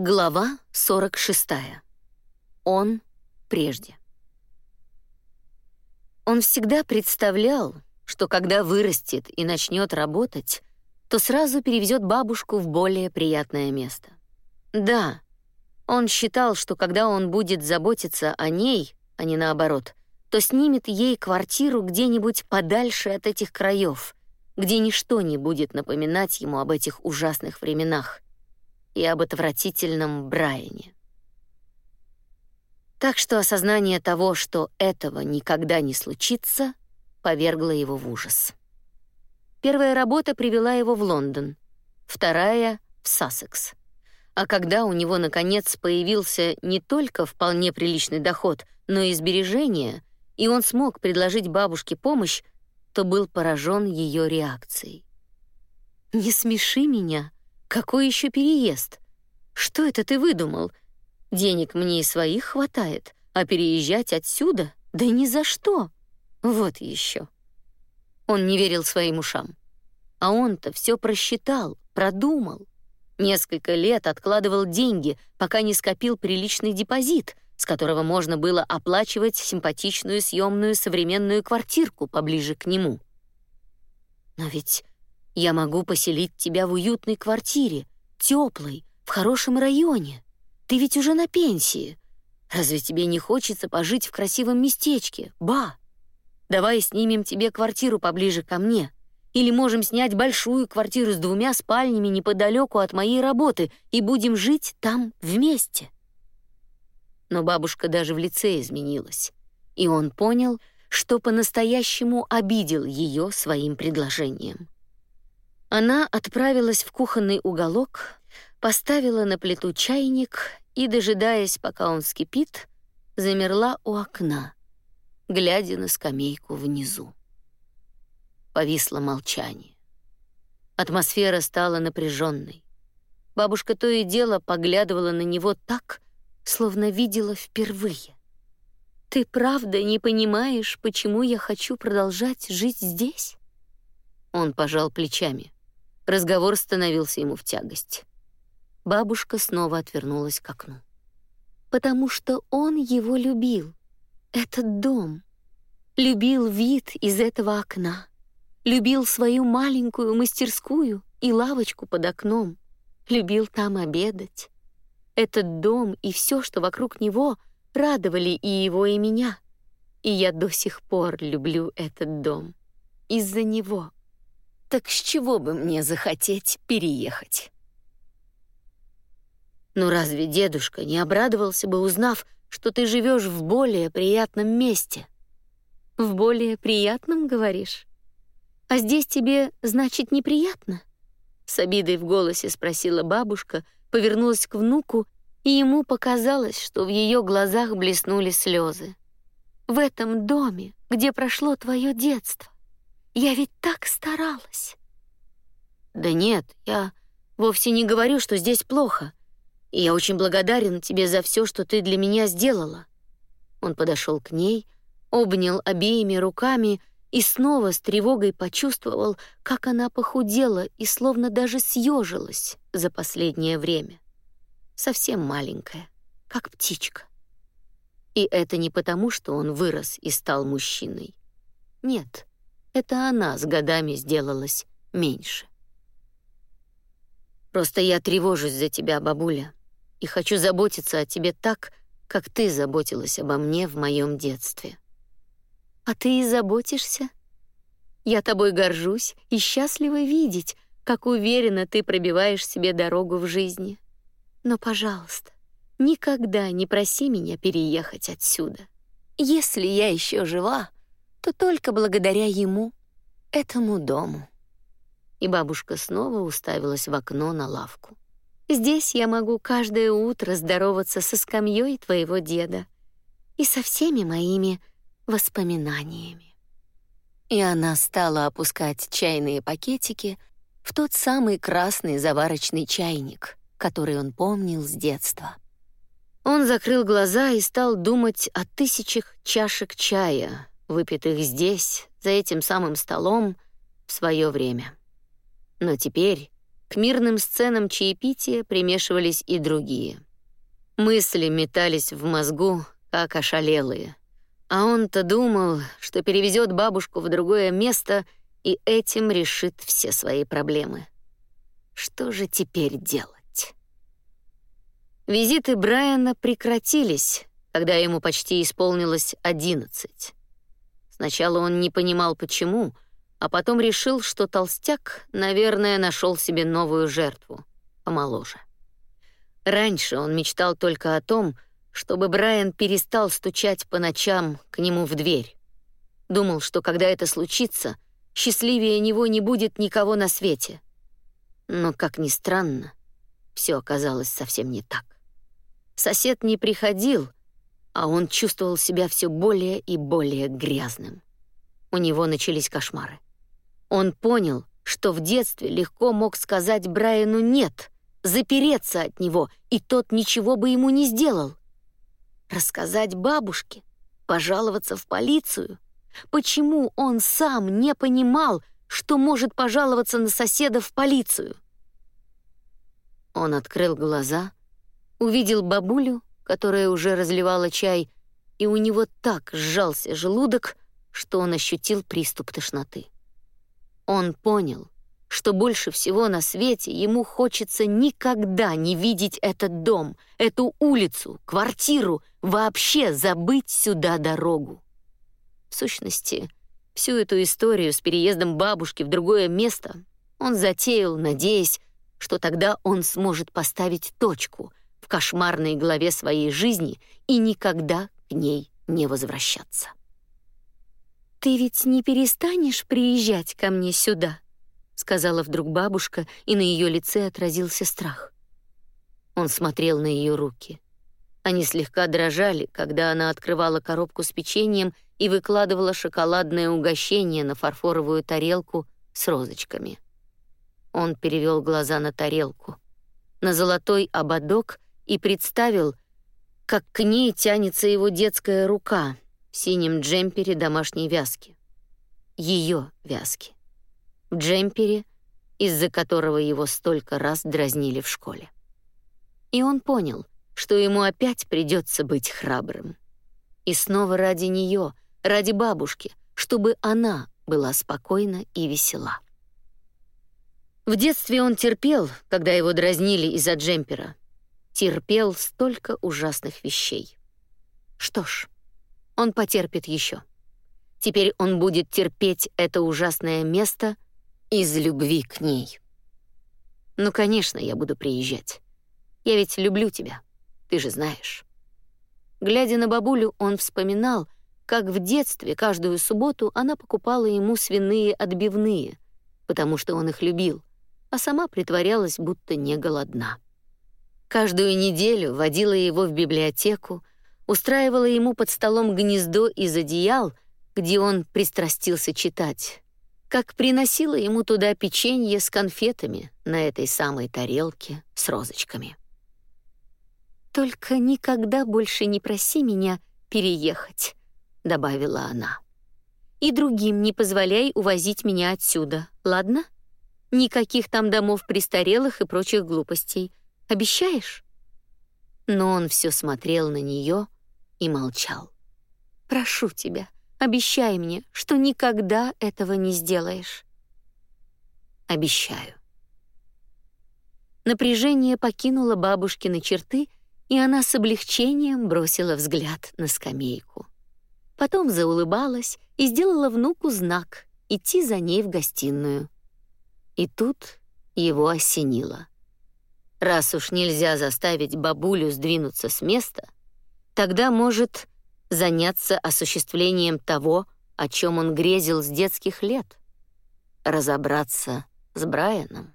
Глава 46. Он прежде. Он всегда представлял, что когда вырастет и начнет работать, то сразу перевезет бабушку в более приятное место. Да, он считал, что когда он будет заботиться о ней, а не наоборот, то снимет ей квартиру где-нибудь подальше от этих краев, где ничто не будет напоминать ему об этих ужасных временах — и об отвратительном Брайане. Так что осознание того, что этого никогда не случится, повергло его в ужас. Первая работа привела его в Лондон, вторая — в Сассекс. А когда у него, наконец, появился не только вполне приличный доход, но и сбережения, и он смог предложить бабушке помощь, то был поражен ее реакцией. «Не смеши меня», какой еще переезд? Что это ты выдумал? Денег мне и своих хватает, а переезжать отсюда? Да ни за что. Вот еще. Он не верил своим ушам. А он-то все просчитал, продумал. Несколько лет откладывал деньги, пока не скопил приличный депозит, с которого можно было оплачивать симпатичную съемную современную квартирку поближе к нему. Но ведь я могу поселить тебя в уютной квартире, теплой, в хорошем районе. Ты ведь уже на пенсии. Разве тебе не хочется пожить в красивом местечке? Ба! Давай снимем тебе квартиру поближе ко мне. Или можем снять большую квартиру с двумя спальнями неподалеку от моей работы и будем жить там вместе. Но бабушка даже в лице изменилась, и он понял, что по-настоящему обидел ее своим предложением. Она отправилась в кухонный уголок, поставила на плиту чайник и, дожидаясь, пока он вскипит, замерла у окна, глядя на скамейку внизу. Повисло молчание. Атмосфера стала напряженной. Бабушка то и дело поглядывала на него так, словно видела впервые. «Ты правда не понимаешь, почему я хочу продолжать жить здесь?» Он пожал плечами. Разговор становился ему в тягость. Бабушка снова отвернулась к окну. Потому что он его любил, этот дом. Любил вид из этого окна. Любил свою маленькую мастерскую и лавочку под окном. Любил там обедать. Этот дом и все, что вокруг него, радовали и его, и меня. И я до сих пор люблю этот дом. Из-за него. Так с чего бы мне захотеть переехать? Но разве дедушка не обрадовался бы, узнав, что ты живешь в более приятном месте? В более приятном, говоришь? А здесь тебе, значит, неприятно? С обидой в голосе спросила бабушка, повернулась к внуку, и ему показалось, что в ее глазах блеснули слезы. В этом доме, где прошло твое детство, я ведь так старалась. Да нет, я вовсе не говорю, что здесь плохо. И я очень благодарен тебе за все, что ты для меня сделала. Он подошел к ней, обнял обеими руками и снова с тревогой почувствовал, как она похудела и словно даже съежилась за последнее время. Совсем маленькая, как птичка. И это не потому, что он вырос и стал мужчиной. Нет, это она с годами сделалась меньше. Просто я тревожусь за тебя, бабуля, и хочу заботиться о тебе так, как ты заботилась обо мне в моем детстве. А ты и заботишься? Я тобой горжусь и счастлива видеть, как уверенно ты пробиваешь себе дорогу в жизни. Но, пожалуйста, никогда не проси меня переехать отсюда. Если я еще жива, то только благодаря ему, этому дому. И бабушка снова уставилась в окно на лавку. Здесь я могу каждое утро здороваться со скамьей твоего деда и со всеми моими воспоминаниями. И она стала опускать чайные пакетики в тот самый красный заварочный чайник, который он помнил с детства. Он закрыл глаза и стал думать о тысячах чашек чая, выпитых здесь, за этим самым столом, в свое время. Но теперь, К мирным сценам чаепития примешивались и другие. Мысли метались в мозгу, как ошалелые. А он-то думал, что перевезет бабушку в другое место и этим решит все свои проблемы. Что же теперь делать? Визиты Брайана прекратились, когда ему почти исполнилось одиннадцать. Сначала он не понимал, почему, а потом решил, что толстяк, наверное, нашел себе новую жертву, помоложе. Раньше он мечтал только о том, чтобы Брайан перестал стучать по ночам к нему в дверь. Думал, что когда это случится, счастливее него не будет никого на свете. Но, как ни странно, все оказалось совсем не так. Сосед не приходил, а он чувствовал себя все более и более грязным. У него начались кошмары. Он понял, что в детстве легко мог сказать Брайану «нет», запереться от него, и тот ничего бы ему не сделал. Рассказать бабушке, пожаловаться в полицию. Почему он сам не понимал, что может пожаловаться на соседа в полицию. Он открыл глаза, увидел бабулю, которая уже разливала чай, и у него так сжался желудок, что он ощутил приступ тошноты. Он понял, что больше всего на свете ему хочется никогда не видеть этот дом, эту улицу, квартиру, вообще забыть сюда дорогу. В сущности, Всю эту историю с переездом бабушки в другое место он затеял, надеясь, что тогда он сможет поставить точку в кошмарной главе своей жизни и никогда к ней не возвращаться. «Ты ведь не перестанешь приезжать ко мне сюда?» — сказала вдруг бабушка, и на ее лице отразился страх. Он смотрел на ее руки. Они слегка дрожали, когда она открывала коробку с печеньем и выкладывала шоколадное угощение на фарфоровую тарелку с розочками. Он перевел глаза на тарелку, на золотой ободок и представил, как к ней тянется его детская рука в синем джемпере домашней вязки. Ее вязки. В джемпере, из-за которого его столько раз дразнили в школе. И он понял, что ему опять придется быть храбрым. И снова ради нее — ради бабушки, чтобы она была спокойна и весела. В детстве он терпел, когда его дразнили из-за джемпера. Терпел столько ужасных вещей. Что ж, он потерпит еще. Теперь он будет терпеть это ужасное место из любви к ней. Ну, конечно, я буду приезжать. Я ведь люблю тебя, ты же знаешь. Глядя на бабулю, он вспоминал, как в детстве каждую субботу она покупала ему свиные отбивные, потому что он их любил, а сама притворялась, будто не голодна. Каждую неделю водила его в библиотеку, устраивала ему под столом гнездо из одеял, где он пристрастился читать, как приносила ему туда печенье с конфетами на этой самой тарелке с розочками. «Только никогда больше не проси меня переехать», добавила она. И другим не позволяй увозить меня отсюда, ладно? Никаких там домов престарелых и прочих глупостей. Обещаешь? Но он все смотрел на нее и молчал. Прошу тебя, обещай мне, что никогда этого не сделаешь. Обещаю. Напряжение покинуло бабушкины черты, и она с облегчением бросила взгляд на скамейку. Потом заулыбалась и сделала внуку знак идти за ней в гостиную. И тут его осенило. Раз уж нельзя заставить бабулю сдвинуться с места, тогда может заняться осуществлением того, о чем он грезил с детских лет, разобраться с Брайаном.